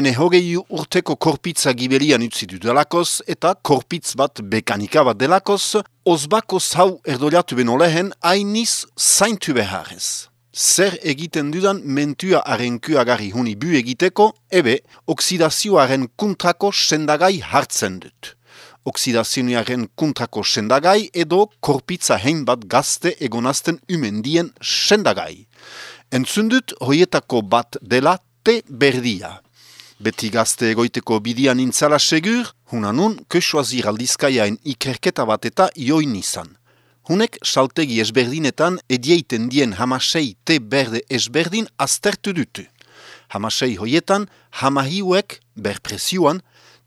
ene hogei urteko korpitza gibelian utzi du delakoz eta korpitz bat bekanika bat delakoz, ozbako zau erdoliatu beno lehen hainiz zaintu beharrez. Zer egiten dudan mentua arenkuagarri huni bu egiteko, ebe, oksidazioaren kontrako sendagai hartzen dut. Oksidazioaren kontrako sendagai edo korpitza hein bat gazte egonazten umendien sendagai. Entzundut hoietako bat dela te berdia. Beti gazte egoiteko bidian intzala segur, hunanun, kesuazir aldizkaiaen ikerketa bat eta join izan. Hunek saltegi esberdinetan edieiten dien hamasei te berde esberdin aztertu dutu. Hamasei hoietan, hamahiuek, berpresioan,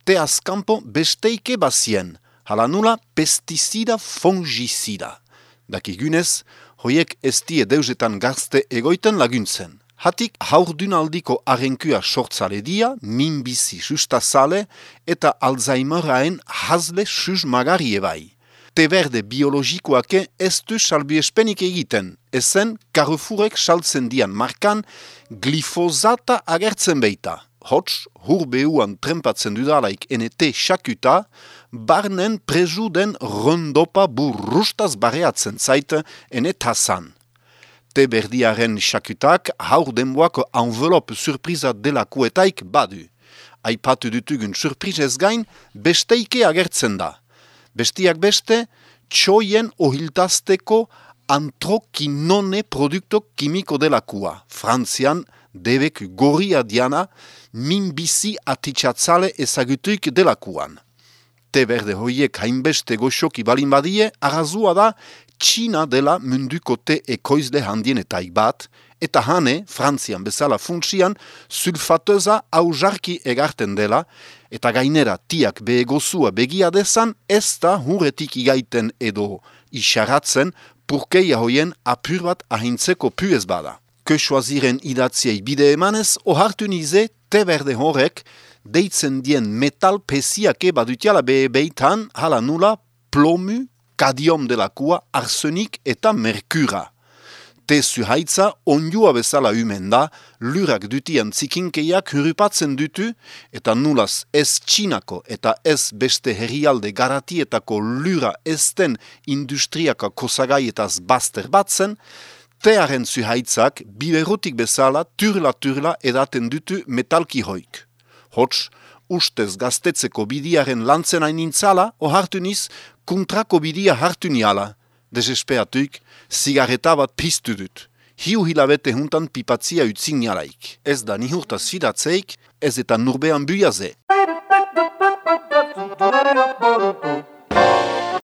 te azkampo besteike bazien, hala nula pestizida fongizida. Dakigunez, hoiek ez die deuzetan gazte egoiten laguntzen. Hatik haurdunaldiko arenkua sortzale dia, minbizi sustazale eta Alzheimeraen hazle sus magari ebai. Te berde biologikoake ez du salbi espenik egiten, ezen Carrefourek saltzen dian markan glifozata agertzen beita. Hots, hur behuan trempatzen dudalaik enete xakuta, barnen prezu den rondopa burrustaz bareatzen zaite enetazan. Te berdiaren xakutak haur denboako envelop surpriza delakuetaik badu. Aipatu dutugun surprizez gain, besteike agertzen da. Bestiak beste, txoien ohiltazteko antrokinone produkto kimiko delakua. Frantzian, debek gorria diana, minbizi atitsatzale ezagutuik delakuan. Te berde hoiek hainbeste goxoki balin badie, arrazua da, Txina dela munduko te ekoizle handienetaik bat, eta hane, Frantzian bezala funtsian, sulfatoza aujarki egarten dela, eta gainera tiak behegozua begia dezan, ez da huretik igaiten edo isaratzen, purkeia hoien apur bat ahintzeko puez bada. Kesuaziren idatziei bide emanez, ohartu nize, te berde horrek, deitzen dien metal pesiake badutiala behitan, hala nula, plomu, kadiom delakua, arsenik eta merkura. Te zuhaitza, onjua bezala umen da, lurak dutian zikinkeiak hurupatzen dutu, eta nulaz ez txinako eta ez beste herrialde garatietako lura ezten industriaka kosagaietaz baster batzen, tearen zuhaitzak biberutik bezala turla-turla edaten dutu metalki hoik. Hots, ustez gaztetzeko bidiaren lantzen hain nintzala, ohartu niz, kontrako bidia hartu niala. Desesperatuik, zigareta bat piztu dut. Hiu hilabete juntan pipatzia utzin nialaik. Ez da nihurtaz fidatzeik, ez eta nurbean buiaze.